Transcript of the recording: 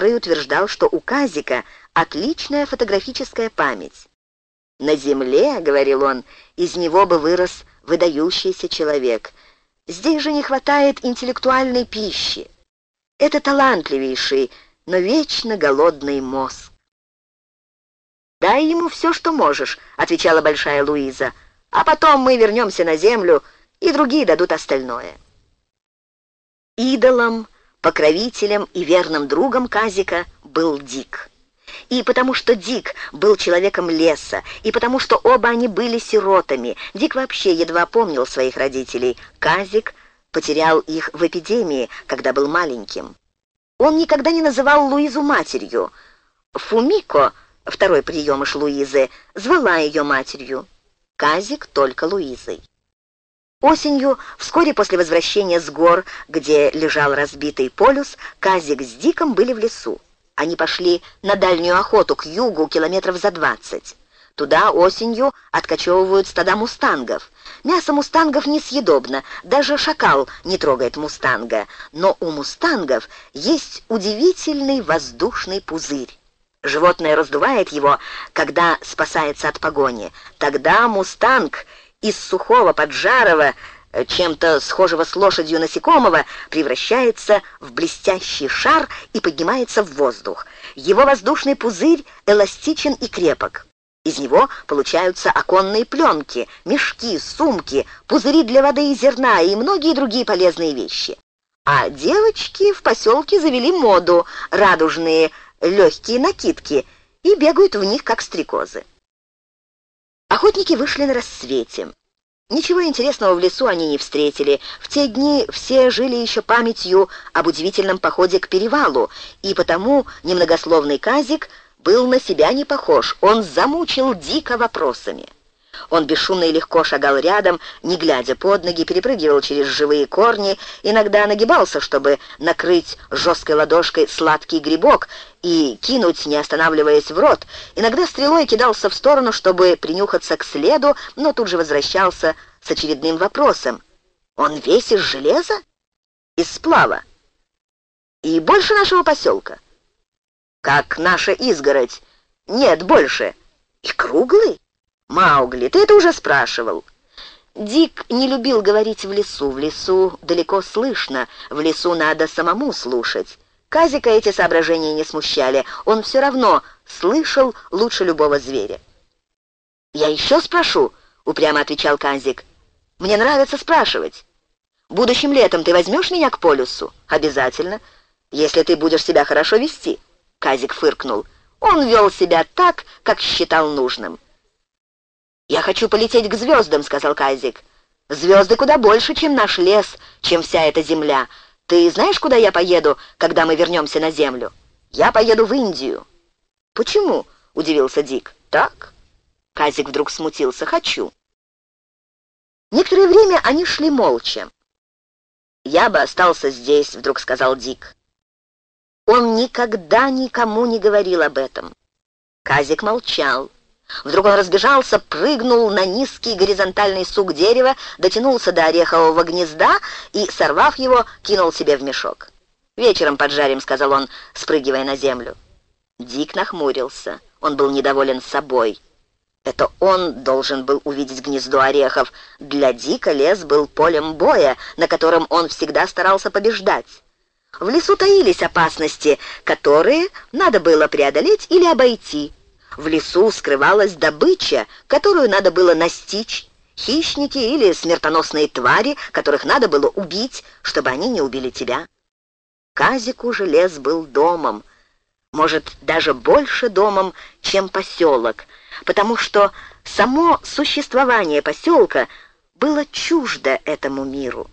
Старый утверждал, что у Казика отличная фотографическая память. «На земле, — говорил он, — из него бы вырос выдающийся человек. Здесь же не хватает интеллектуальной пищи. Это талантливейший, но вечно голодный мозг. «Дай ему все, что можешь», — отвечала большая Луиза. «А потом мы вернемся на землю, и другие дадут остальное». Идолом, покровителем и верным другом Казика был Дик. И потому что Дик был человеком леса, и потому что оба они были сиротами, Дик вообще едва помнил своих родителей. Казик потерял их в эпидемии, когда был маленьким. Он никогда не называл Луизу матерью. Фумико, второй приемыш Луизы, звала ее матерью. Казик только Луизой. Осенью, вскоре после возвращения с гор, где лежал разбитый полюс, Казик с Диком были в лесу. Они пошли на дальнюю охоту к югу километров за двадцать. Туда осенью откачевывают стада мустангов. Мясо мустангов несъедобно, даже шакал не трогает мустанга. Но у мустангов есть удивительный воздушный пузырь. Животное раздувает его, когда спасается от погони. Тогда мустанг из сухого, поджарого, э, чем-то схожего с лошадью насекомого, превращается в блестящий шар и поднимается в воздух. Его воздушный пузырь эластичен и крепок. Из него получаются оконные пленки, мешки, сумки, пузыри для воды и зерна и многие другие полезные вещи. А девочки в поселке завели моду, радужные легкие накидки, и бегают в них, как стрекозы. Охотники вышли на рассвете. Ничего интересного в лесу они не встретили. В те дни все жили еще памятью об удивительном походе к перевалу, и потому немногословный Казик был на себя не похож. Он замучил дико вопросами. Он бесшумно и легко шагал рядом, не глядя под ноги, перепрыгивал через живые корни, иногда нагибался, чтобы накрыть жесткой ладошкой сладкий грибок и кинуть, не останавливаясь в рот. Иногда стрелой кидался в сторону, чтобы принюхаться к следу, но тут же возвращался с очередным вопросом. «Он весь из железа? Из сплава? И больше нашего поселка?» «Как наша изгородь?» «Нет, больше. И круглый?» «Маугли, ты это уже спрашивал». Дик не любил говорить в лесу. В лесу далеко слышно, в лесу надо самому слушать. Казика эти соображения не смущали. Он все равно слышал лучше любого зверя. «Я еще спрошу», — упрямо отвечал Казик. «Мне нравится спрашивать. Будущим летом ты возьмешь меня к полюсу?» «Обязательно, если ты будешь себя хорошо вести». Казик фыркнул. Он вел себя так, как считал нужным. «Я хочу полететь к звездам», — сказал Казик. «Звезды куда больше, чем наш лес, чем вся эта земля. Ты знаешь, куда я поеду, когда мы вернемся на землю? Я поеду в Индию». «Почему?» — удивился Дик. «Так?» Казик вдруг смутился. «Хочу». Некоторое время они шли молча. «Я бы остался здесь», — вдруг сказал Дик. Он никогда никому не говорил об этом. Казик молчал. Вдруг он разбежался, прыгнул на низкий горизонтальный сук дерева, дотянулся до орехового гнезда и, сорвав его, кинул себе в мешок. «Вечером поджарим», — сказал он, спрыгивая на землю. Дик нахмурился. Он был недоволен собой. Это он должен был увидеть гнездо орехов. Для Дика лес был полем боя, на котором он всегда старался побеждать. В лесу таились опасности, которые надо было преодолеть или обойти. В лесу скрывалась добыча, которую надо было настичь, хищники или смертоносные твари, которых надо было убить, чтобы они не убили тебя. Казику же лес был домом, может, даже больше домом, чем поселок, потому что само существование поселка было чуждо этому миру.